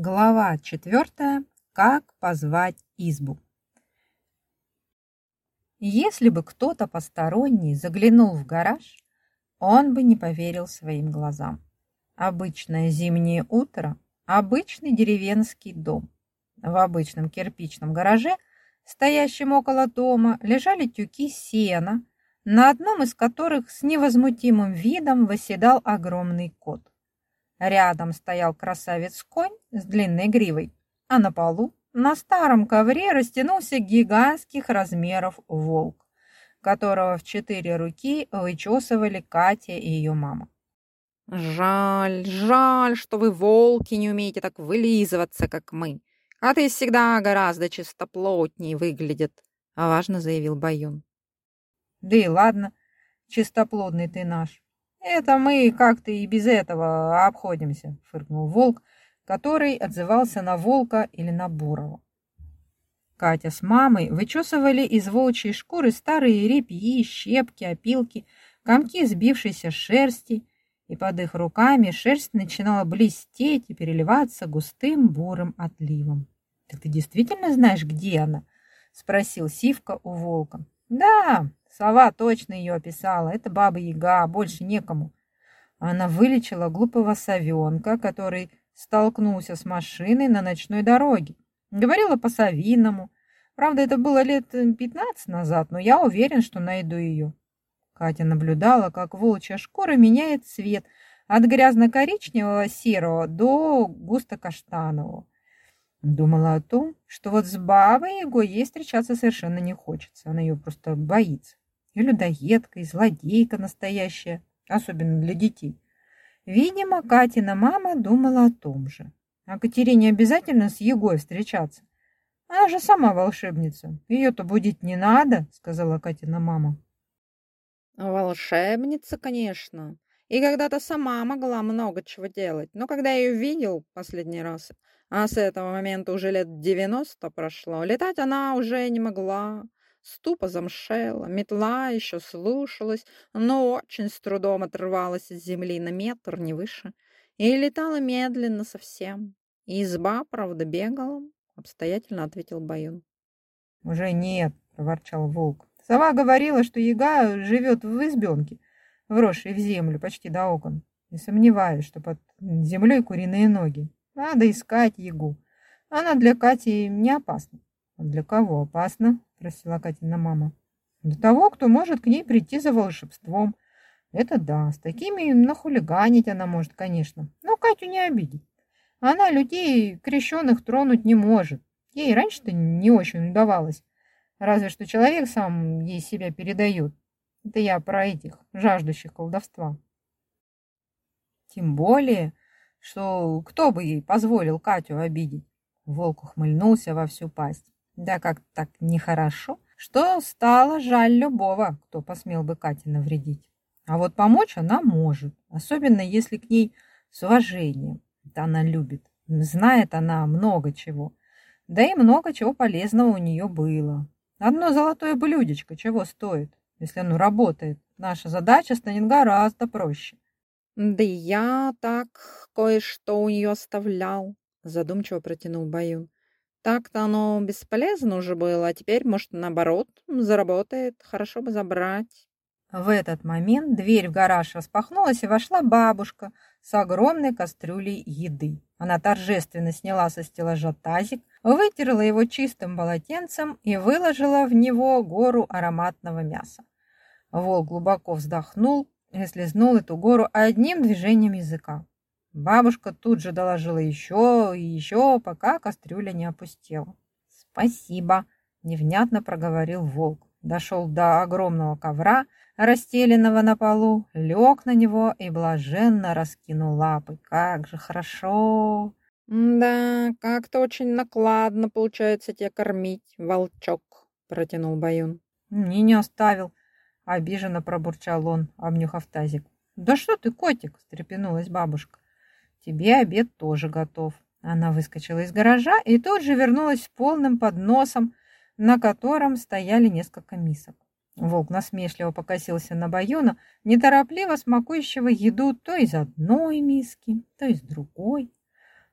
Глава четвертая. Как позвать избу. Если бы кто-то посторонний заглянул в гараж, он бы не поверил своим глазам. Обычное зимнее утро, обычный деревенский дом. В обычном кирпичном гараже, стоящем около дома, лежали тюки сена, на одном из которых с невозмутимым видом восседал огромный кот. Рядом стоял красавец-конь с длинной гривой, а на полу на старом ковре растянулся гигантских размеров волк, которого в четыре руки вычесывали Катя и ее мама. «Жаль, жаль, что вы, волки, не умеете так вылизываться, как мы. А ты всегда гораздо чистоплотней выглядит», — важно заявил Баюн. «Да и ладно, чистоплотный ты наш. «Это мы как-то и без этого обходимся», — фыркнул волк, который отзывался на волка или на бурого. Катя с мамой вычесывали из волчьей шкуры старые репьи, щепки, опилки, комки сбившейся шерсти, и под их руками шерсть начинала блестеть и переливаться густым бурым отливом. «Так ты действительно знаешь, где она?» — спросил Сивка у волка. «Да, Сова точно ее описала. Это баба-яга, больше некому. Она вылечила глупого совенка, который столкнулся с машиной на ночной дороге. Говорила по-совиному. Правда, это было лет пятнадцать назад, но я уверен, что найду ее. Катя наблюдала, как волчья шкура меняет цвет от грязно-коричневого серого до густо-каштанового. Думала о том, что вот с бабой его ей встречаться совершенно не хочется. Она ее просто боится людоедка, и злодейка настоящая, особенно для детей. Видимо, Катина мама думала о том же. А Катерине обязательно с Егой встречаться. Она же сама волшебница. Ее-то будить не надо, сказала Катина мама. Волшебница, конечно. И когда-то сама могла много чего делать. Но когда я ее видел последний раз, а с этого момента уже лет девяносто прошло, летать она уже не могла. Ступа замшела, метла еще слушалась, но очень с трудом отрывалась от земли на метр, не выше, и летала медленно совсем. Изба, правда, бегала, обстоятельно ответил Баюн. «Уже нет», — проворчал волк. «Сова говорила, что яга живет в избенке, вросшей в землю почти до окон. Не сомневаюсь, что под землей куриные ноги. Надо искать ягу. Она для Кати не опасна. Для кого опасна? Спросила Катина мама. Для того, кто может к ней прийти за волшебством. Это да, с такими нахулиганить она может, конечно. Но Катю не обидеть. Она людей крещенных тронуть не может. Ей раньше-то не очень удавалось. Разве что человек сам ей себя передает. Это я про этих, жаждущих колдовства. Тем более, что кто бы ей позволил Катю обидеть? Волк ухмыльнулся во всю пасть. Да как так нехорошо, что стало жаль любого, кто посмел бы Кате навредить. А вот помочь она может, особенно если к ней с уважением. Это она любит. Знает она много чего. Да и много чего полезного у нее было. Одно золотое блюдечко чего стоит, если оно работает. Наша задача станет гораздо проще. Да и я так кое-что у нее оставлял, задумчиво протянул Баюн. Так-то оно бесполезно уже было, а теперь, может, наоборот, заработает. Хорошо бы забрать. В этот момент дверь в гараж распахнулась, и вошла бабушка с огромной кастрюлей еды. Она торжественно сняла со стеллажа тазик, вытерла его чистым полотенцем и выложила в него гору ароматного мяса. Волк глубоко вздохнул и слезнул эту гору одним движением языка. Бабушка тут же доложила еще и еще, пока кастрюля не опустела. «Спасибо», — невнятно проговорил волк. Дошел до огромного ковра, расстеленного на полу, лег на него и блаженно раскинул лапы. «Как же хорошо!» «Да, как-то очень накладно получается тебя кормить, волчок», — протянул Баюн. «Мне не оставил», — обиженно пробурчал он, обнюхав тазик. «Да что ты, котик!» — встрепенулась бабушка. Тебе обед тоже готов. Она выскочила из гаража и тут же вернулась с полным подносом, на котором стояли несколько мисок. Волк насмешливо покосился на Баюна, неторопливо смакующего еду то из одной миски, то из другой.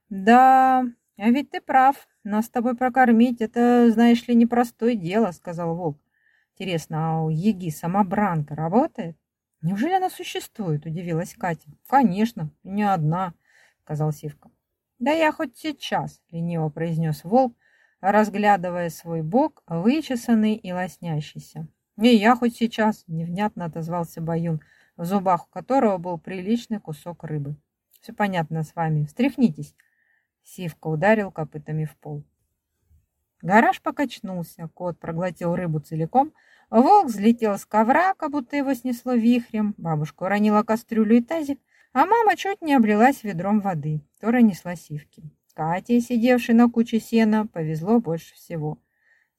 Да, а ведь ты прав. Нас с тобой прокормить, это, знаешь ли, непростое дело, сказал волк. Интересно, а у Еги самобранка работает? Неужели она существует? Удивилась Катя. Конечно, не одна, сказал Сивка. Да я хоть сейчас, лениво произнес волк, разглядывая свой бок, вычесанный и лоснящийся. И я хоть сейчас, невнятно отозвался Баюн, в зубах у которого был приличный кусок рыбы. Все понятно с вами, встряхнитесь. Сивка ударил копытами в пол. Гараж покачнулся, кот проглотил рыбу целиком, волк взлетел с ковра, как будто его снесло вихрем, бабушка уронила кастрюлю и тазик, а мама чуть не облилась ведром воды, которая несла сивки. Кате, сидевшей на куче сена, повезло больше всего.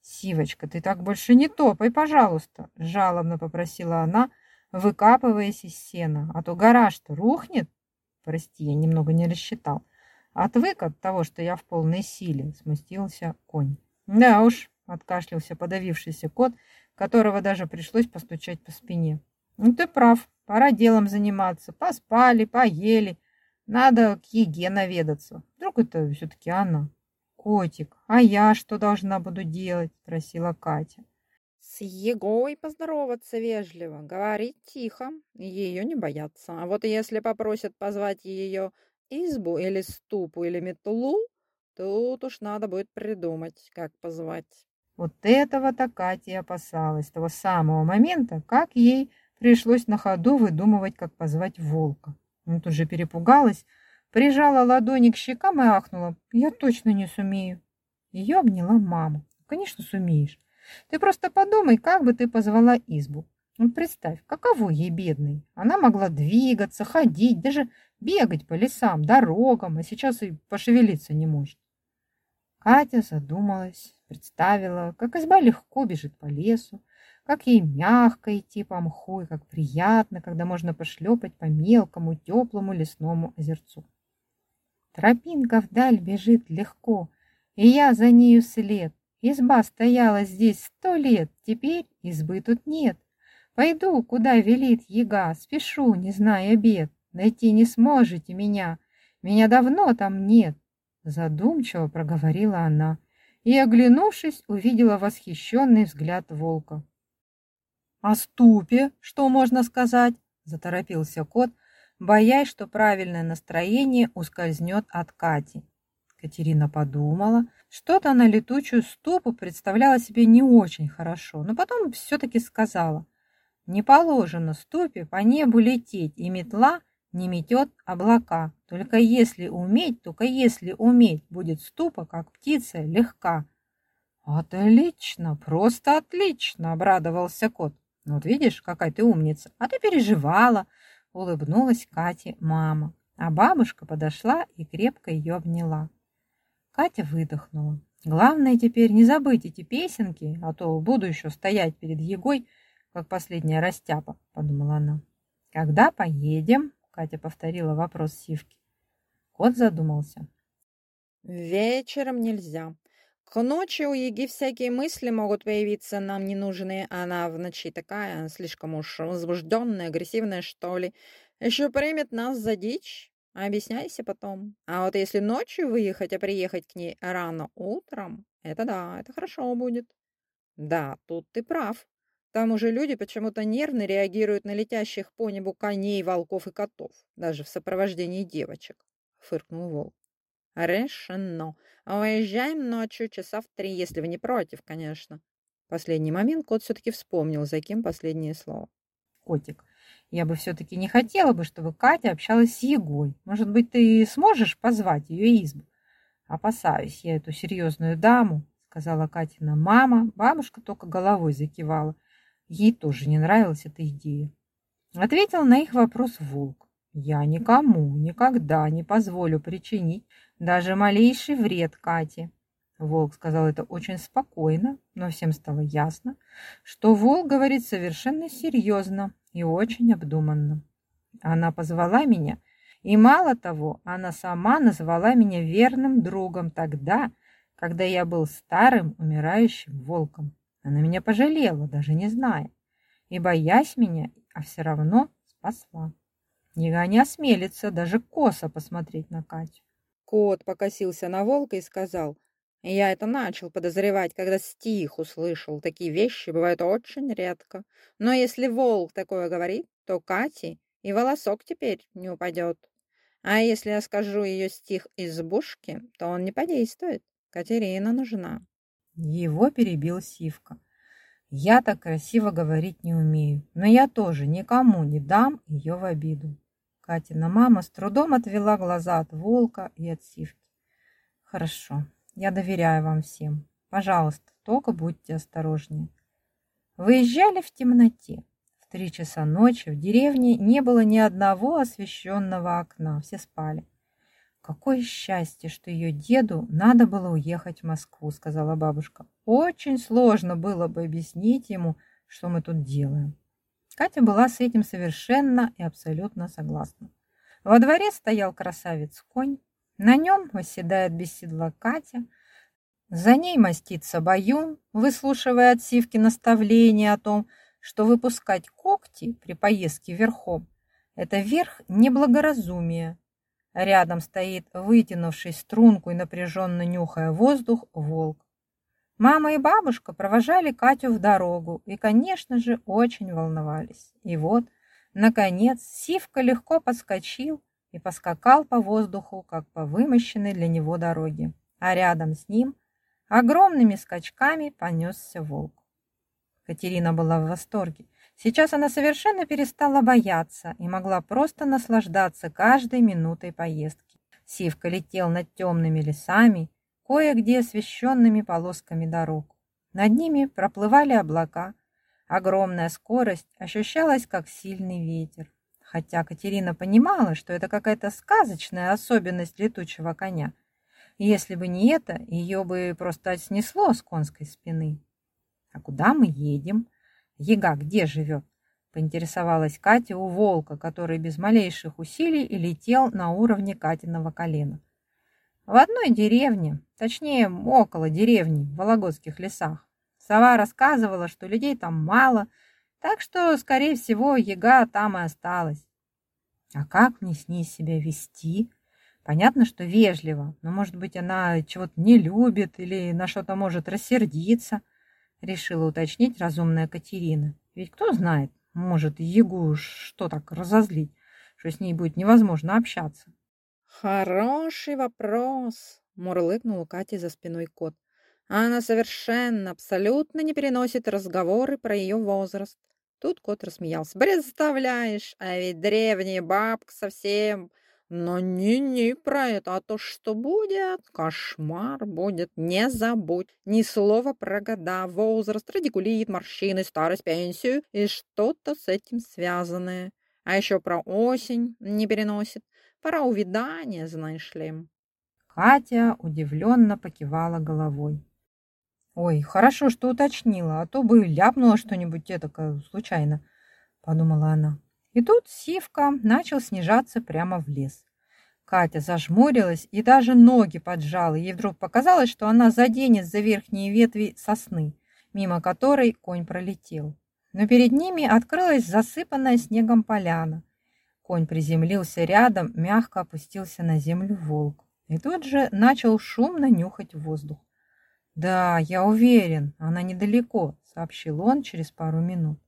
«Сивочка, ты так больше не топай, пожалуйста!» — жалобно попросила она, выкапываясь из сена. «А то гараж-то рухнет!» «Прости, я немного не рассчитал. Отвык от того, что я в полной силе», — смустился конь. «Да уж», — откашлялся подавившийся кот, которого даже пришлось постучать по спине. «Ну ты прав, пора делом заниматься. Поспали, поели. Надо к Еге наведаться. Вдруг это все-таки она. Котик, а я что должна буду делать? Спросила Катя. С Егой поздороваться вежливо, говорить тихо, ее не бояться. А вот если попросят позвать ее избу или ступу или метлу, тут уж надо будет придумать, как позвать. Вот этого-то Катя опасалась, того самого момента, как ей пришлось на ходу выдумывать, как позвать волка. Ну, тут же перепугалась, прижала ладони к щекам и ахнула. Я точно не сумею. Ее обняла мама. Конечно, сумеешь. Ты просто подумай, как бы ты позвала избу. Вот представь, каково ей бедной. Она могла двигаться, ходить, даже бегать по лесам, дорогам, а сейчас и пошевелиться не может. Катя задумалась, представила, как изба легко бежит по лесу, как ей мягко идти по мху, и как приятно, когда можно пошлепать по мелкому, теплому лесному озерцу. Тропинка вдаль бежит легко, и я за нею след. Изба стояла здесь сто лет, теперь избы тут нет. Пойду, куда велит яга, спешу, не зная бед. Найти не сможете меня, меня давно там нет. Задумчиво проговорила она и, оглянувшись, увидела восхищенный взгляд волка. «О ступе что можно сказать?» – заторопился кот, боясь, что правильное настроение ускользнет от Кати. Катерина подумала, что-то на летучую ступу представляла себе не очень хорошо, но потом все-таки сказала, «Не положено ступе по небу лететь, и метла не метет облака. Только если уметь, только если уметь, будет ступа, как птица, легка». «Отлично, просто отлично!» – обрадовался кот. Ну вот видишь, какая ты умница. А ты переживала, улыбнулась Кате мама. А бабушка подошла и крепко ее обняла. Катя выдохнула. Главное теперь не забыть эти песенки, а то буду еще стоять перед Егой, как последняя растяпа, подумала она. Когда поедем? Катя повторила вопрос Сивки. Кот задумался. Вечером нельзя. К ночи у Еги всякие мысли могут появиться нам ненужные. Она в ночи такая, слишком уж возбужденная, агрессивная, что ли. Еще примет нас за дичь. Объясняйся потом. А вот если ночью выехать, а приехать к ней рано утром, это да, это хорошо будет. Да, тут ты прав. Там уже люди почему-то нервно реагируют на летящих по небу коней, волков и котов, даже в сопровождении девочек, фыркнул волк. Решено. Уезжаем ночью часа в три, если вы не против, конечно. Последний момент кот все-таки вспомнил, за кем последнее слово. Котик, я бы все-таки не хотела бы, чтобы Катя общалась с Егой. Может быть, ты сможешь позвать ее избу? Опасаюсь я эту серьезную даму, сказала Катина мама. Бабушка только головой закивала. Ей тоже не нравилась эта идея. Ответил на их вопрос волк. Я никому никогда не позволю причинить даже малейший вред Кате. Волк сказал это очень спокойно, но всем стало ясно, что Волк говорит совершенно серьезно и очень обдуманно. Она позвала меня, и мало того, она сама назвала меня верным другом тогда, когда я был старым умирающим волком. Она меня пожалела, даже не зная, и боясь меня, а все равно спасла. Яга не осмелится даже косо посмотреть на Катю. Кот покосился на волка и сказал, «Я это начал подозревать, когда стих услышал. Такие вещи бывают очень редко. Но если волк такое говорит, то Кате и волосок теперь не упадет. А если я скажу ее стих избушки, то он не подействует. Катерина нужна». Его перебил Сивка. «Я так красиво говорить не умею, но я тоже никому не дам ее в обиду. Катина мама с трудом отвела глаза от волка и от сивки. «Хорошо, я доверяю вам всем. Пожалуйста, только будьте осторожнее». Выезжали в темноте. В три часа ночи в деревне не было ни одного освещенного окна, все спали. «Какое счастье, что ее деду надо было уехать в Москву», — сказала бабушка. «Очень сложно было бы объяснить ему, что мы тут делаем». Катя была с этим совершенно и абсолютно согласна. Во дворе стоял красавец-конь, на нем восседает без седла Катя, за ней мастится Баюн, выслушивая от Сивки наставления о том, что выпускать когти при поездке верхом – это верх неблагоразумия. Рядом стоит вытянувший струнку и напряженно нюхая воздух волк. Мама и бабушка провожали Катю в дорогу и, конечно же, очень волновались. И вот, наконец, Сивка легко подскочил и поскакал по воздуху, как по вымощенной для него дороге. А рядом с ним огромными скачками понесся волк. Катерина была в восторге. Сейчас она совершенно перестала бояться и могла просто наслаждаться каждой минутой поездки. Сивка летел над темными лесами кое-где освещенными полосками дорог. Над ними проплывали облака. Огромная скорость ощущалась, как сильный ветер. Хотя Катерина понимала, что это какая-то сказочная особенность летучего коня. Если бы не это, ее бы просто снесло с конской спины. «А куда мы едем? Ега где живет?» поинтересовалась Катя у волка, который без малейших усилий летел на уровне Катиного колена. В одной деревне, точнее, около деревни, в Вологодских лесах. Сова рассказывала, что людей там мало, так что, скорее всего, яга там и осталась. А как мне с ней себя вести? Понятно, что вежливо, но, может быть, она чего-то не любит или на что-то может рассердиться, решила уточнить разумная Катерина. Ведь кто знает, может, Ягу что так разозлить, что с ней будет невозможно общаться. «Хороший вопрос», — мурлыкнул у Кати за спиной кот. «Она совершенно, абсолютно не переносит разговоры про ее возраст». Тут кот рассмеялся. «Представляешь, а ведь древняя бабка совсем...» «Но не-не про это, а то, что будет, кошмар будет, не забудь. Ни слова про года, возраст, радикулит, морщины, старость, пенсию и что-то с этим связанное. А еще про осень не переносит. Пора увидания, знаешь ли. Катя удивленно покивала головой. Ой, хорошо, что уточнила, а то бы ляпнула что-нибудь этакое случайно, подумала она. И тут Сивка начал снижаться прямо в лес. Катя зажмурилась и даже ноги поджала. Ей вдруг показалось, что она заденет за верхние ветви сосны, мимо которой конь пролетел. Но перед ними открылась засыпанная снегом поляна, Конь приземлился рядом, мягко опустился на землю волк. И тут же начал шумно нюхать воздух. «Да, я уверен, она недалеко», — сообщил он через пару минут.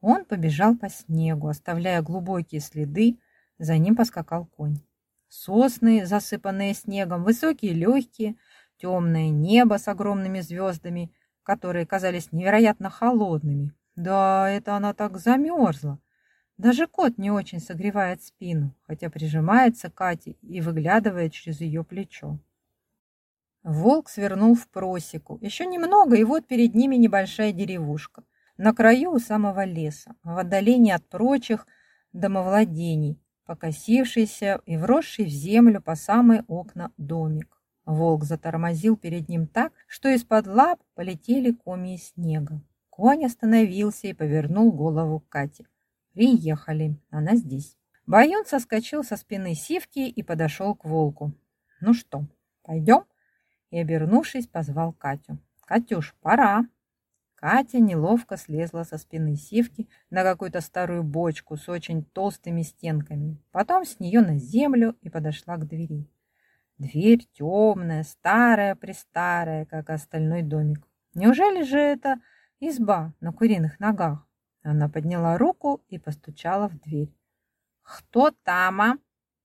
Он побежал по снегу, оставляя глубокие следы, за ним поскакал конь. Сосны, засыпанные снегом, высокие легкие, темное небо с огромными звездами, которые казались невероятно холодными. Да, это она так замерзла. Даже кот не очень согревает спину, хотя прижимается к Кате и выглядывает через ее плечо. Волк свернул в просеку. Еще немного, и вот перед ними небольшая деревушка. На краю у самого леса, в отдалении от прочих домовладений, покосившийся и вросший в землю по самые окна домик. Волк затормозил перед ним так, что из-под лап полетели комья снега. Конь остановился и повернул голову к Кате. Приехали. Она здесь. Баюн соскочил со спины сивки и подошел к волку. Ну что, пойдем? И, обернувшись, позвал Катю. Катюш, пора. Катя неловко слезла со спины сивки на какую-то старую бочку с очень толстыми стенками. Потом с нее на землю и подошла к двери. Дверь темная, старая-престарая, как остальной домик. Неужели же это изба на куриных ногах? Она подняла руку и постучала в дверь. «Кто тама?»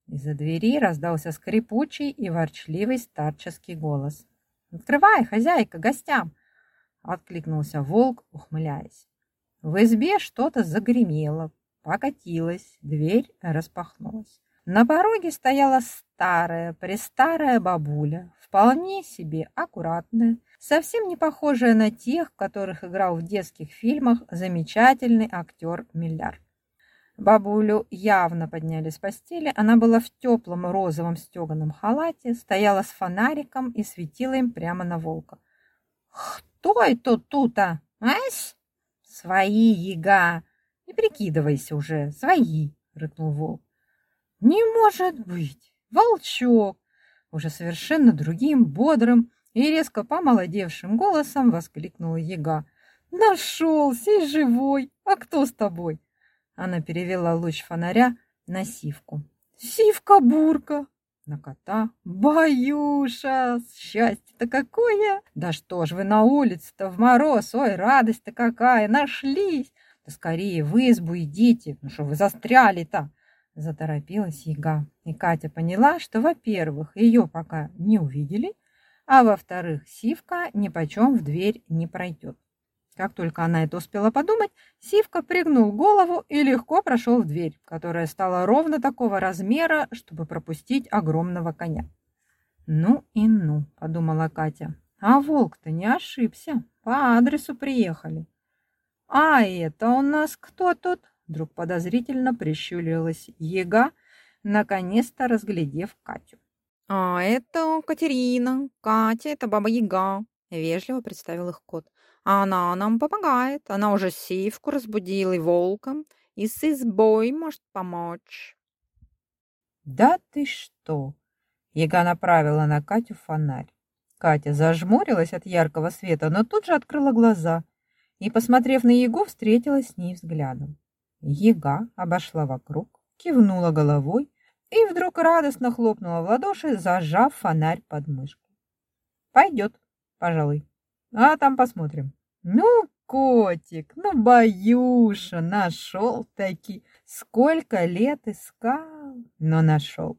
Из-за двери раздался скрипучий и ворчливый старческий голос. «Открывай, хозяйка, гостям!» Откликнулся волк, ухмыляясь. В избе что-то загремело, покатилось, дверь распахнулась. На пороге стояла старая, престарая бабуля, вполне себе аккуратная, совсем не похожая на тех, которых играл в детских фильмах замечательный актер Милляр. Бабулю явно подняли с постели, она была в теплом розовом стеганом халате, стояла с фонариком и светила им прямо на волка. «Кто это тут-то? Ась?» «Свои, яга! Не прикидывайся уже, свои!» — рыкнул волк. «Не может быть! Волчок!» Уже совершенно другим, бодрым и резко помолодевшим голосом воскликнула яга. «Нашелся живой! А кто с тобой?» Она перевела луч фонаря на сивку. «Сивка-бурка!» На кота. «Баюша! Счастье-то какое! Да что ж вы на улице-то в мороз! Ой, радость-то какая! Нашлись! Да скорее в избу идите! Ну что вы застряли-то?» Заторопилась яга. И Катя поняла, что, во-первых, ее пока не увидели, а во-вторых, Сивка ни почем в дверь не пройдет. Как только она это успела подумать, Сивка пригнул голову и легко прошел в дверь, которая стала ровно такого размера, чтобы пропустить огромного коня. «Ну и ну», — подумала Катя, — «а волк-то не ошибся, по адресу приехали». «А это у нас кто тут?» Вдруг подозрительно прищурилась Ега, наконец-то разглядев Катю. «А это Катерина. Катя – это Баба Яга», – вежливо представил их кот. «А она нам помогает. Она уже сивку разбудила и волком, и с избой может помочь». «Да ты что!» Яга направила на Катю фонарь. Катя зажмурилась от яркого света, но тут же открыла глаза и, посмотрев на Егу, встретилась с ней взглядом. Ега обошла вокруг, кивнула головой и вдруг радостно хлопнула в ладоши, зажав фонарь под мышку. «Пойдет, пожалуй. А там посмотрим». «Ну, котик, ну, Баюша, нашел таки. Сколько лет искал, но нашел.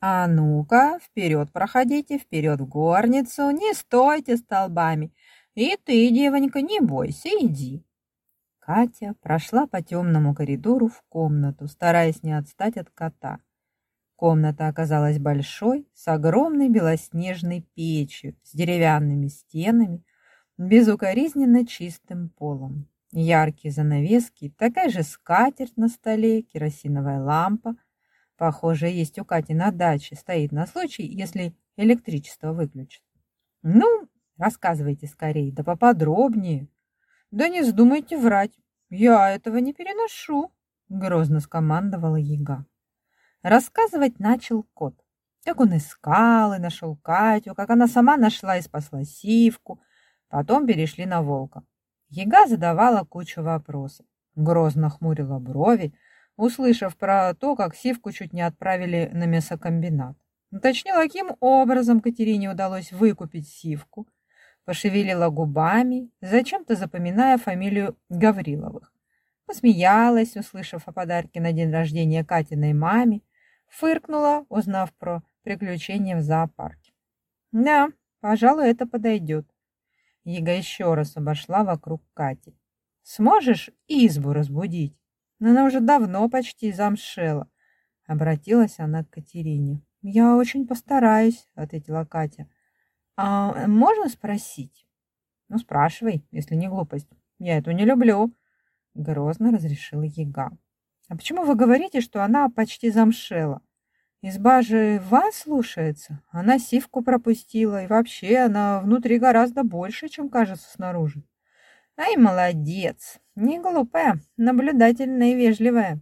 А ну-ка, вперед проходите, вперед в горницу, не стойте столбами. И ты, девонька, не бойся, иди. Катя прошла по темному коридору в комнату, стараясь не отстать от кота. Комната оказалась большой, с огромной белоснежной печью, с деревянными стенами, безукоризненно чистым полом. Яркие занавески, такая же скатерть на столе, керосиновая лампа. Похоже, есть у Кати на даче, стоит на случай, если электричество выключат. Ну, рассказывайте скорее, да поподробнее. Да не вздумайте врать. Я этого не переношу, грозно скомандовала Яга. Рассказывать начал кот. Как он искал и нашел Катю, как она сама нашла и спасла Сивку. Потом перешли на волка. Яга задавала кучу вопросов. Грозно хмурила брови, услышав про то, как Сивку чуть не отправили на мясокомбинат. Уточнила, каким образом Катерине удалось выкупить Сивку – пошевелила губами, зачем-то запоминая фамилию Гавриловых. Посмеялась, услышав о подарке на день рождения Катиной маме, фыркнула, узнав про приключения в зоопарке. Да, пожалуй, это подойдет. Ега еще раз обошла вокруг Кати. Сможешь избу разбудить? Она уже давно почти замшела. Обратилась она к Катерине. Я очень постараюсь, ответила Катя. А можно спросить? Ну, спрашивай, если не глупость. Я эту не люблю. Грозно разрешила Яга. А почему вы говорите, что она почти замшела? Изба же вас слушается. Она сивку пропустила, и вообще она внутри гораздо больше, чем кажется снаружи. Ай, молодец, не глупая, наблюдательная и вежливая.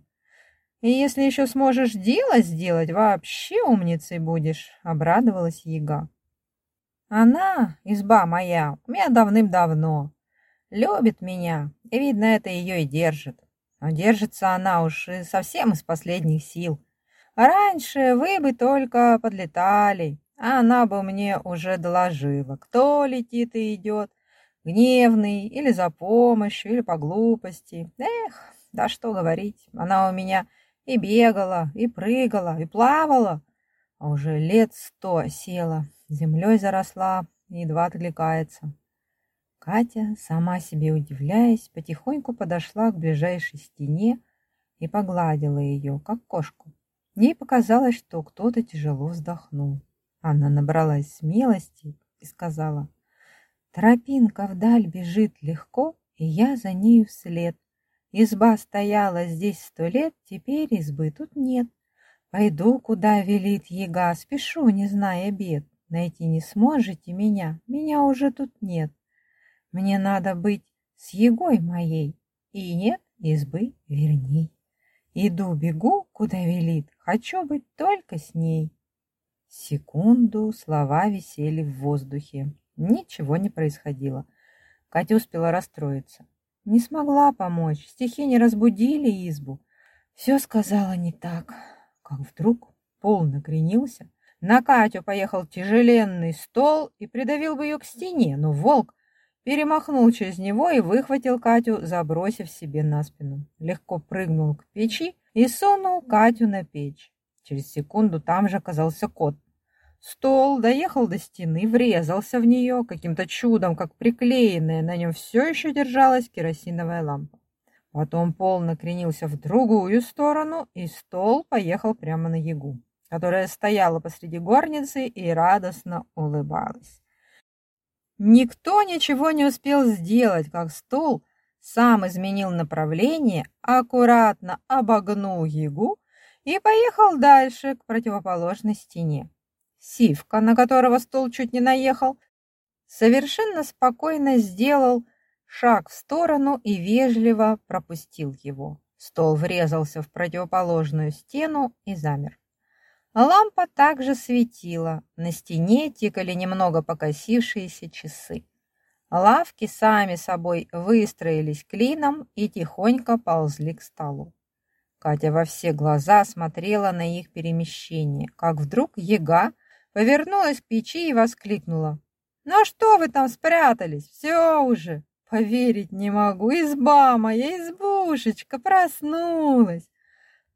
И если еще сможешь дело сделать, вообще умницей будешь, обрадовалась Яга. Она, изба моя, у меня давным-давно. Любит меня, и, видно, это ее и держит. Но держится она уж совсем из последних сил. раньше вы бы только подлетали, она бы мне уже доложила, кто летит и идет, гневный или за помощью, или по глупости. Эх, да что говорить, она у меня и бегала, и прыгала, и плавала, а уже лет сто села, землей заросла, едва отвлекается. Катя, сама себе удивляясь, потихоньку подошла к ближайшей стене и погладила ее, как кошку. Ей показалось, что кто-то тяжело вздохнул. Она набралась смелости и сказала, «Тропинка вдаль бежит легко, и я за нею вслед. Изба стояла здесь сто лет, теперь избы тут нет. Пойду, куда велит яга, спешу, не зная бед. Найти не сможете меня, меня уже тут нет. Мне надо быть с Егой моей, и нет избы верней. Иду, бегу, куда велит, хочу быть только с ней. Секунду слова висели в воздухе. Ничего не происходило. Катя успела расстроиться. Не смогла помочь, стихи не разбудили избу. Все сказала не так, как вдруг пол накренился. На Катю поехал тяжеленный стол и придавил бы ее к стене, но волк перемахнул через него и выхватил Катю, забросив себе на спину. Легко прыгнул к печи и сунул Катю на печь. Через секунду там же оказался кот. Стол доехал до стены, врезался в нее, каким-то чудом, как приклеенная, на нем все еще держалась керосиновая лампа. Потом пол накренился в другую сторону, и стол поехал прямо на Ягу, которая стояла посреди горницы и радостно улыбалась. Никто ничего не успел сделать, как стол сам изменил направление, аккуратно обогнул Ягу и поехал дальше к противоположной стене. Сивка, на которого стол чуть не наехал, совершенно спокойно сделал шаг в сторону и вежливо пропустил его. Стол врезался в противоположную стену и замер. Лампа также светила, на стене тикали немного покосившиеся часы. Лавки сами собой выстроились клином и тихонько ползли к столу. Катя во все глаза смотрела на их перемещение, как вдруг яга повернулась к печи и воскликнула. «Ну что вы там спрятались? Все уже! Поверить не могу! Изба моя, избушечка, проснулась!»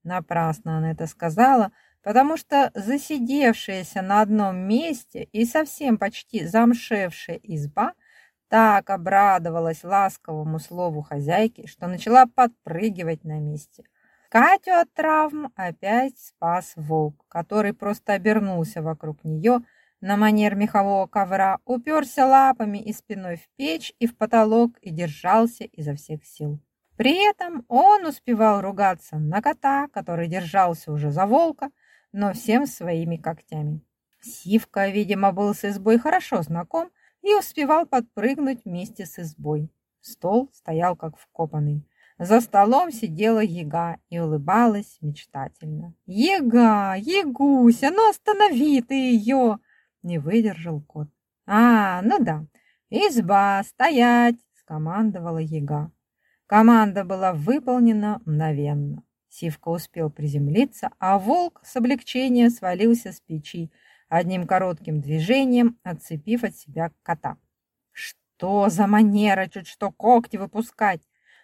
Напрасно она это сказала, потому что засидевшаяся на одном месте и совсем почти замшевшая изба так обрадовалась ласковому слову хозяйки, что начала подпрыгивать на месте. Катю от травм опять спас волк, который просто обернулся вокруг нее на манер мехового ковра, уперся лапами и спиной в печь и в потолок и держался изо всех сил. При этом он успевал ругаться на кота, который держался уже за волка, но всем своими когтями. Сивка, видимо, был с избой хорошо знаком и успевал подпрыгнуть вместе с избой. Стол стоял как вкопанный. За столом сидела яга и улыбалась мечтательно. «Яга! Ягуся! Ну останови ты ее!» Не выдержал кот. «А, ну да, изба, стоять!» скомандовала яга. Команда была выполнена мгновенно. Сивка успел приземлиться, а волк с облегчения свалился с печи, одним коротким движением отцепив от себя кота. «Что за манера чуть что когти выпускать?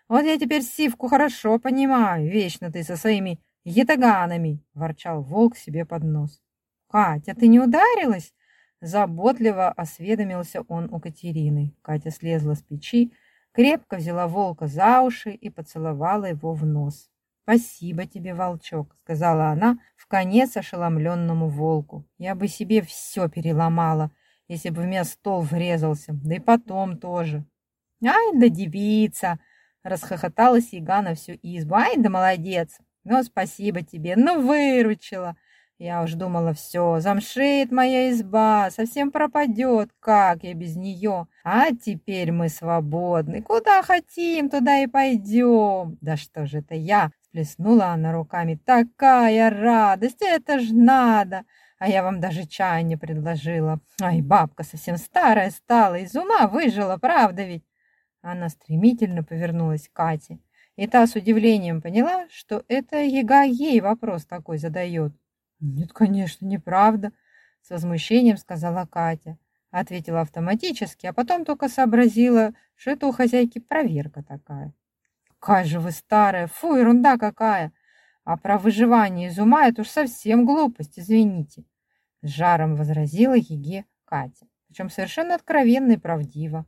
Вот я теперь Сивку хорошо понимаю, вечно ты со своими ятаганами!» – ворчал волк себе под нос. «Катя, ты не ударилась?» Заботливо осведомился он у Катерины. Катя слезла с печи, крепко взяла волка за уши и поцеловала его в нос. «Спасибо тебе, волчок», — сказала она в конец ошеломленному волку. «Я бы себе все переломала, если бы в меня стол врезался, да и потом тоже». «Ай да девица!» — расхохоталась яга на всю избу. «Ай да молодец! Ну, спасибо тебе, ну выручила!» Я уж думала, все, замшит моя изба, совсем пропадет, как я без нее. А теперь мы свободны, куда хотим, туда и пойдем. Да что же это я, Плеснула она руками. «Такая радость! Это ж надо! А я вам даже чай не предложила. Ай, бабка совсем старая стала, из ума выжила, правда ведь?» Она стремительно повернулась к Кате. И та с удивлением поняла, что это яга ей вопрос такой задает. «Нет, конечно, неправда», — С возмущением сказала Катя. Ответила автоматически, а потом только сообразила, что это у хозяйки проверка такая. Какая же вы старая, фу, ерунда какая. А про выживание из ума это уж совсем глупость, извините. С жаром возразила Еге Катя, причем совершенно откровенно и правдиво.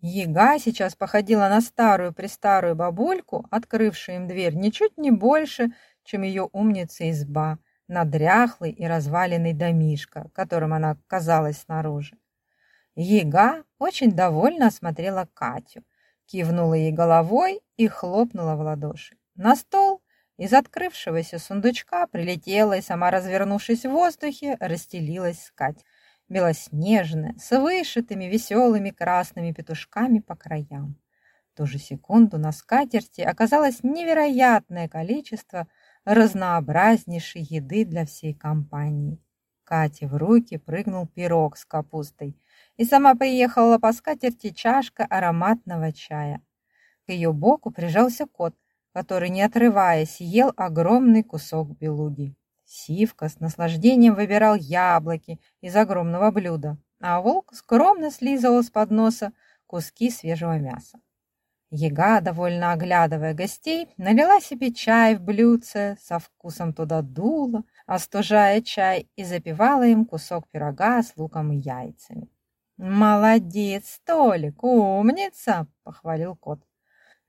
Ега сейчас походила на старую-престарую бабульку, открывшую им дверь ничуть не больше, чем ее умница-изба, на дряхлый и разваленный домишко, которым она казалась снаружи. Ега очень довольно осмотрела Катю, кивнула ей головой и хлопнула в ладоши. На стол из открывшегося сундучка прилетела и, сама развернувшись в воздухе, расстелилась скать. Белоснежная, с вышитыми веселыми красными петушками по краям. В ту же секунду на скатерти оказалось невероятное количество разнообразнейшей еды для всей компании. Кате в руки прыгнул пирог с капустой, и сама приехала по скатерти чашка ароматного чая. К ее боку прижался кот – который, не отрываясь, ел огромный кусок белуги. Сивка с наслаждением выбирал яблоки из огромного блюда, а волк скромно слизывал с подноса куски свежего мяса. Ега, довольно оглядывая гостей, налила себе чай в блюдце, со вкусом туда дула, остужая чай и запивала им кусок пирога с луком и яйцами. «Молодец, Толик, умница!» — похвалил кот.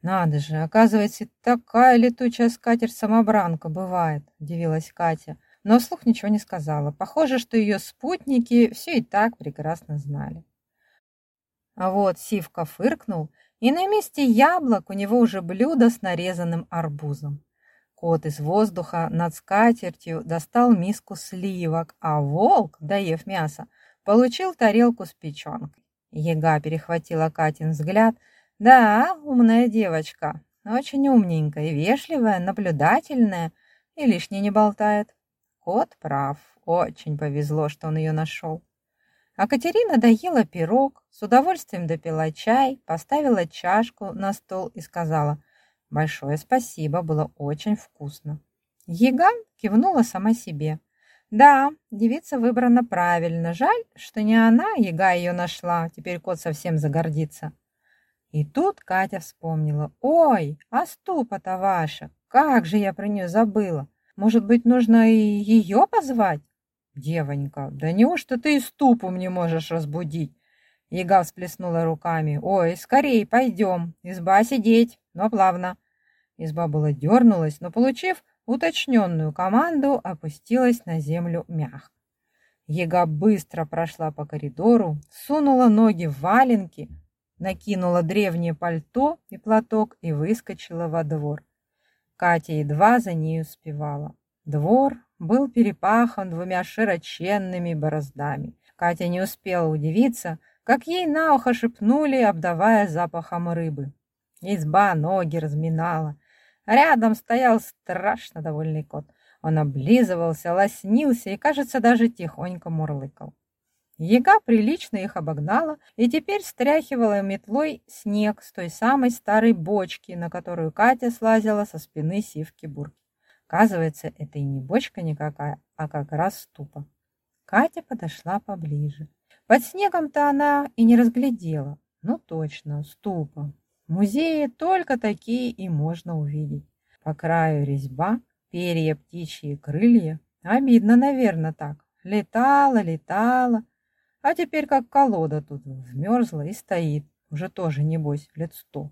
«Надо же, оказывается, такая летучая скатерть-самобранка бывает», – удивилась Катя, но вслух ничего не сказала. Похоже, что ее спутники все и так прекрасно знали. А вот Сивка фыркнул, и на месте яблок у него уже блюдо с нарезанным арбузом. Кот из воздуха над скатертью достал миску сливок, а волк, доев мясо, получил тарелку с печенкой. Ега перехватила Катин взгляд – да, умная девочка, очень умненькая, вежливая, наблюдательная и лишнее не болтает. Кот прав, очень повезло, что он ее нашел. А Катерина доела пирог, с удовольствием допила чай, поставила чашку на стол и сказала «Большое спасибо, было очень вкусно». Ега кивнула сама себе. Да, девица выбрана правильно. Жаль, что не она, Ега ее нашла. Теперь кот совсем загордится. И тут Катя вспомнила. «Ой, а ступа-то ваша! Как же я про нее забыла! Может быть, нужно и ее позвать?» «Девонька, да неужто ты и ступу мне можешь разбудить?» Яга всплеснула руками. «Ой, скорей, пойдем. Изба сидеть, но плавно». Изба была дернулась, но, получив уточненную команду, опустилась на землю мягко. Ега быстро прошла по коридору, сунула ноги в валенки, накинула древнее пальто и платок и выскочила во двор. Катя едва за ней успевала. Двор был перепахан двумя широченными бороздами. Катя не успела удивиться, как ей на ухо шепнули, обдавая запахом рыбы. Изба ноги разминала. Рядом стоял страшно довольный кот. Он облизывался, лоснился и, кажется, даже тихонько мурлыкал. Яга прилично их обогнала и теперь стряхивала метлой снег с той самой старой бочки, на которую Катя слазила со спины сивки-бурки. Оказывается, это и не бочка никакая, а как раз ступа. Катя подошла поближе. Под снегом-то она и не разглядела. Ну точно, ступа. В музее только такие и можно увидеть. По краю резьба, перья, птичьи крылья. Обидно, наверное, так. Летала, летала, а теперь как колода тут вмерзла и стоит, уже тоже, небось, лет сто.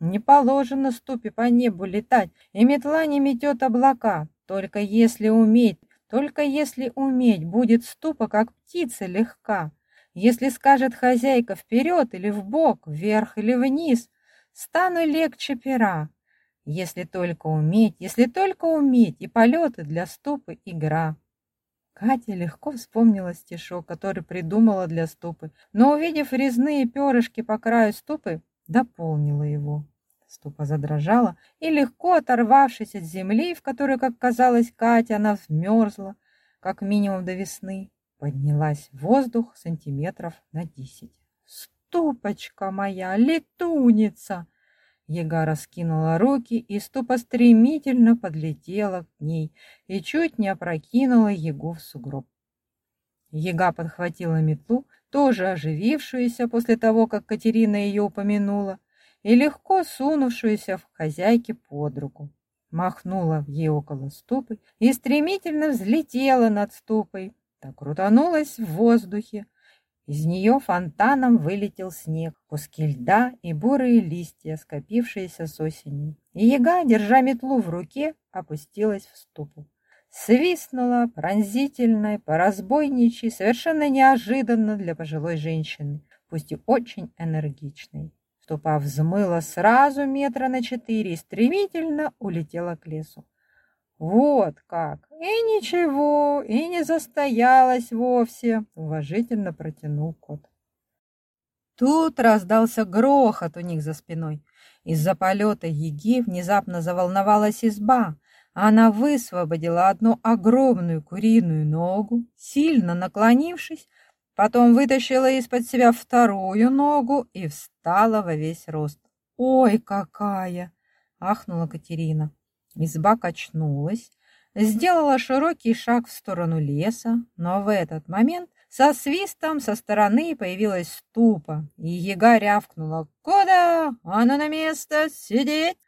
Не положено ступе по небу летать, и метла не метет облака. Только если уметь, только если уметь, будет ступа, как птица, легка. Если скажет хозяйка вперед или вбок, вверх или вниз, стану легче пера. Если только уметь, если только уметь, и полеты для ступы игра. Катя легко вспомнила стишок, который придумала для ступы, но, увидев резные перышки по краю ступы, дополнила его. Ступа задрожала, и, легко оторвавшись от земли, в которой, как казалось Катя, она вмерзла, как минимум до весны, поднялась в воздух сантиметров на десять. «Ступочка моя, летуница!» Ега раскинула руки, и ступа стремительно подлетела к ней и чуть не опрокинула Егу в сугроб. Ега подхватила метлу, тоже оживившуюся после того, как Катерина ее упомянула, и легко сунувшуюся в хозяйке под руку. Махнула ей около ступы и стремительно взлетела над ступой, так крутанулась в воздухе. Из нее фонтаном вылетел снег, куски льда и бурые листья, скопившиеся с осени. И яга, держа метлу в руке, опустилась в ступу свистнула пронзительной, поразбойничьей, совершенно неожиданно для пожилой женщины, пусть и очень энергичной. Ступа взмыла сразу метра на четыре и стремительно улетела к лесу. «Вот как! И ничего, и не застоялась вовсе!» — уважительно протянул кот. Тут раздался грохот у них за спиной. Из-за полета еги внезапно заволновалась изба, она высвободила одну огромную куриную ногу, сильно наклонившись, потом вытащила из-под себя вторую ногу и встала во весь рост. «Ой, какая!» — ахнула Катерина. Изба качнулась, сделала широкий шаг в сторону леса, но в этот момент со свистом со стороны появилась ступа, и яга рявкнула «Куда? А ну на место! Сидеть!»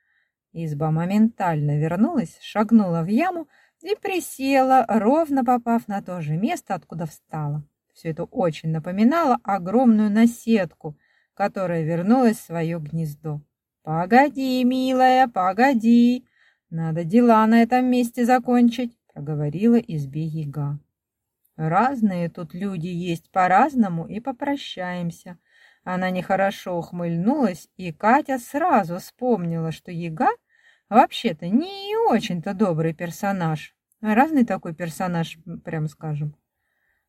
Изба моментально вернулась, шагнула в яму и присела, ровно попав на то же место, откуда встала. Все это очень напоминало огромную наседку, которая вернулась в свое гнездо. «Погоди, милая, погоди! Надо дела на этом месте закончить», — проговорила избе яга. «Разные тут люди есть по-разному и попрощаемся». Она нехорошо ухмыльнулась, и Катя сразу вспомнила, что яга — Вообще-то не очень-то добрый персонаж. Разный такой персонаж, прям скажем.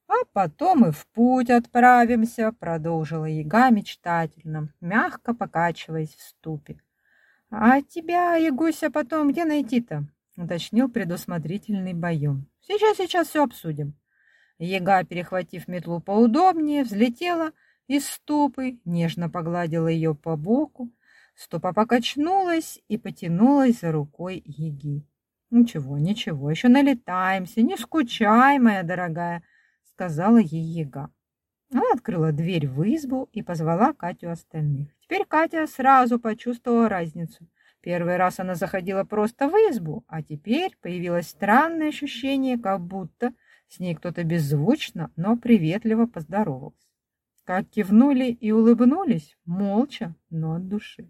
А потом и в путь отправимся, продолжила яга мечтательно, мягко покачиваясь в ступе. А тебя, Ягуся, потом где найти-то? уточнил предусмотрительный Баюн. Сейчас, сейчас все обсудим. Яга, перехватив метлу поудобнее, взлетела из ступы, нежно погладила ее по боку, Стопа покачнулась и потянулась за рукой Еги. «Ничего, ничего, еще налетаемся, не скучай, моя дорогая», — сказала ей Ега. Она открыла дверь в избу и позвала Катю остальных. Теперь Катя сразу почувствовала разницу. Первый раз она заходила просто в избу, а теперь появилось странное ощущение, как будто с ней кто-то беззвучно, но приветливо поздоровался. Как кивнули и улыбнулись, молча, но от души.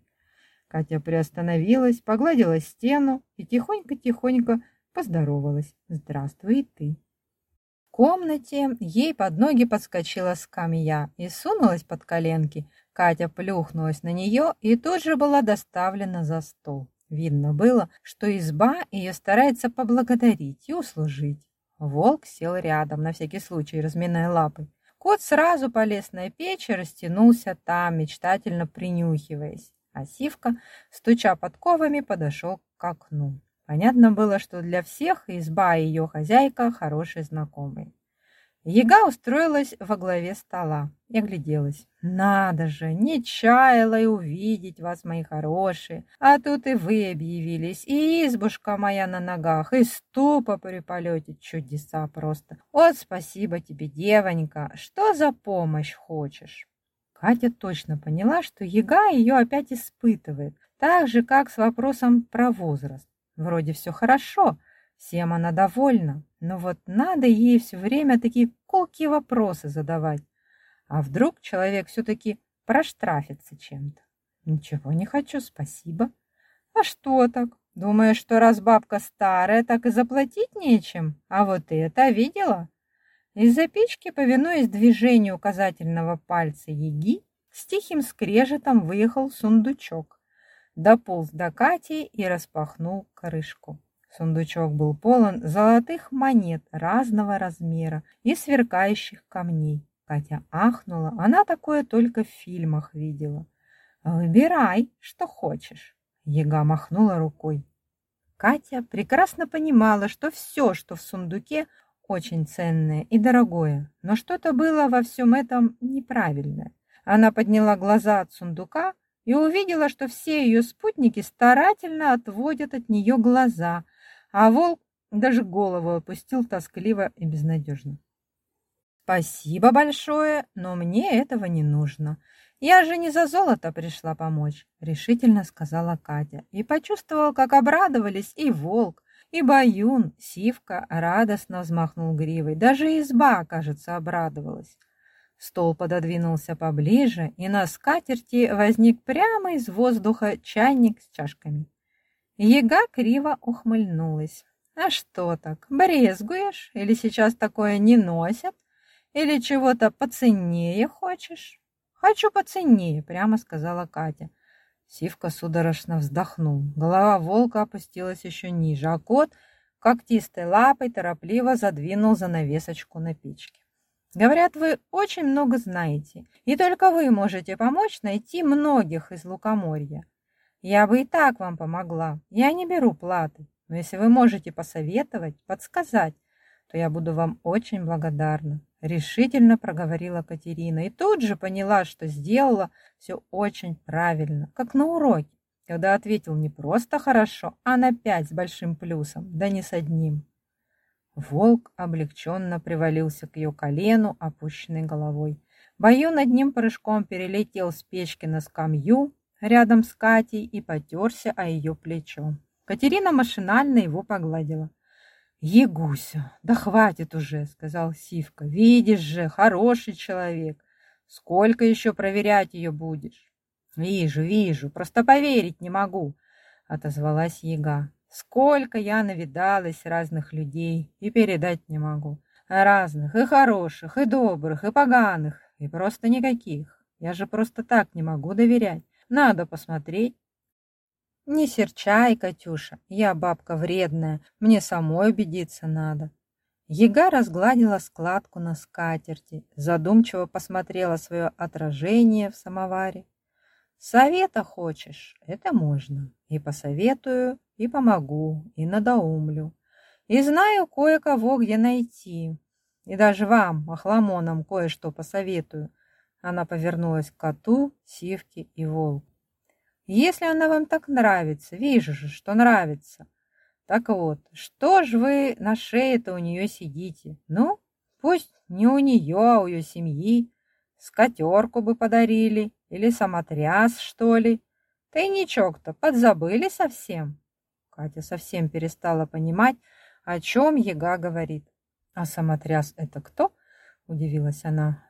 Катя приостановилась, погладила стену и тихонько-тихонько поздоровалась. «Здравствуй и ты». Комнате ей под ноги подскочила скамья и сунулась под коленки. Катя плюхнулась на нее и тут же была доставлена за стол. Видно было, что изба ее старается поблагодарить и услужить. Волк сел рядом, на всякий случай, разминая лапы. Кот сразу полез на печь и растянулся там, мечтательно принюхиваясь а Сивка, стуча подковами, подошел к окну. Понятно было, что для всех изба и ее хозяйка хорошие знакомые. Ега устроилась во главе стола и огляделась. «Надо же, не чаяла и увидеть вас, мои хорошие, а тут и вы объявились, и избушка моя на ногах, и ступа при полете, чудеса просто. Вот спасибо тебе, девонька, что за помощь хочешь?» Катя точно поняла, что Яга ее опять испытывает, так же, как с вопросом про возраст. Вроде все хорошо, всем она довольна, но вот надо ей все время такие колкие вопросы задавать. А вдруг человек все-таки проштрафится чем-то? Ничего не хочу, спасибо. А что так? Думаешь, что раз бабка старая, так и заплатить нечем? А вот это видела? Из-за печки, повинуясь движению указательного пальца Еги, с тихим скрежетом выехал сундучок. Дополз до Кати и распахнул крышку. Сундучок был полон золотых монет разного размера и сверкающих камней. Катя ахнула, она такое только в фильмах видела. «Выбирай, что хочешь». Ега махнула рукой. Катя прекрасно понимала, что все, что в сундуке, очень ценное и дорогое, но что-то было во всем этом неправильное. Она подняла глаза от сундука и увидела, что все ее спутники старательно отводят от нее глаза, а волк даже голову опустил тоскливо и безнадежно. Спасибо большое, но мне этого не нужно. Я же не за золото пришла помочь, решительно сказала Катя и почувствовала, как обрадовались и волк, и Баюн, Сивка радостно взмахнул гривой. Даже изба, кажется, обрадовалась. Стол пододвинулся поближе, и на скатерти возник прямо из воздуха чайник с чашками. Ега криво ухмыльнулась. «А что так, брезгуешь? Или сейчас такое не носят? Или чего-то поценнее хочешь?» «Хочу поценнее», — прямо сказала Катя. Сивка судорожно вздохнул. Голова волка опустилась еще ниже, а кот когтистой лапой торопливо задвинул занавесочку на печке. Говорят, вы очень много знаете, и только вы можете помочь найти многих из лукоморья. Я бы и так вам помогла, я не беру платы, но если вы можете посоветовать, подсказать, то я буду вам очень благодарна решительно проговорила Катерина и тут же поняла, что сделала все очень правильно, как на уроке, когда ответил не просто хорошо, а на пять с большим плюсом, да не с одним. Волк облегченно привалился к ее колену, опущенной головой. Бою над ним прыжком перелетел с печки на скамью рядом с Катей и потерся о ее плечо. Катерина машинально его погладила. «Егуся, да хватит уже», — сказал Сивка. «Видишь же, хороший человек. Сколько еще проверять ее будешь?» «Вижу, вижу, просто поверить не могу», — отозвалась Ега. «Сколько я навидалась разных людей и передать не могу. Разных, и хороших, и добрых, и поганых, и просто никаких. Я же просто так не могу доверять. Надо посмотреть, не серчай, Катюша, я бабка вредная, мне самой убедиться надо. Ега разгладила складку на скатерти, задумчиво посмотрела свое отражение в самоваре. Совета хочешь? Это можно. И посоветую, и помогу, и надоумлю. И знаю кое-кого, где найти. И даже вам, охламонам, кое-что посоветую. Она повернулась к коту, сивке и волку. Если она вам так нравится, вижу же, что нравится. Так вот, что ж вы на шее-то у нее сидите? Ну, пусть не у нее, а у ее семьи. Скатерку бы подарили или самотряс, что ли. Тайничок-то подзабыли совсем. Катя совсем перестала понимать, о чем Ега говорит. А самотряс это кто? Удивилась она.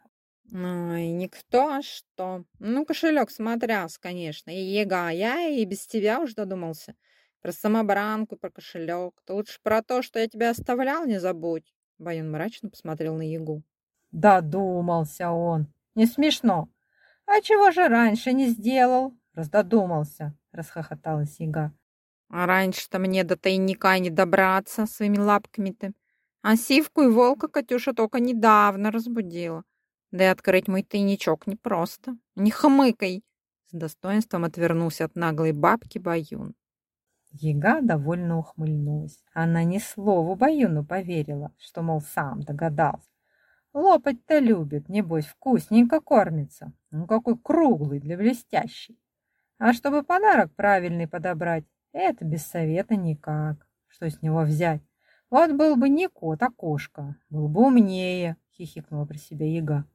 Ой, никто, а что? Ну, кошелек смотряс, конечно. И ега, я и без тебя уж додумался. Про самобранку, про кошелек. Ты лучше про то, что я тебя оставлял, не забудь. Баюн мрачно посмотрел на Егу. Додумался он. Не смешно. А чего же раньше не сделал? Раздодумался, расхохоталась Ега. А раньше-то мне до тайника не добраться своими лапками-то. А сивку и волка Катюша только недавно разбудила. Да и открыть мой тайничок непросто. Не хмыкай!» С достоинством отвернулся от наглой бабки Баюн. Ега довольно ухмыльнулась. Она ни слову Баюну поверила, что, мол, сам догадался. Лопать-то любит, небось, вкусненько кормится. Ну, какой круглый для блестящий. А чтобы подарок правильный подобрать, это без совета никак. Что с него взять? Вот был бы не кот, а кошка. Был бы умнее, хихикнула при себе яга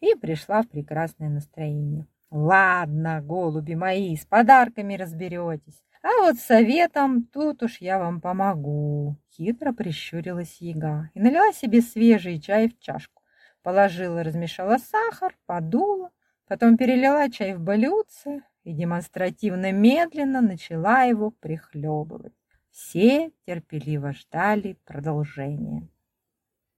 и пришла в прекрасное настроение. Ладно, голуби мои, с подарками разберетесь. А вот советом тут уж я вам помогу. Хитро прищурилась яга и налила себе свежий чай в чашку. Положила, размешала сахар, подула, потом перелила чай в блюдце и демонстративно медленно начала его прихлебывать. Все терпеливо ждали продолжения.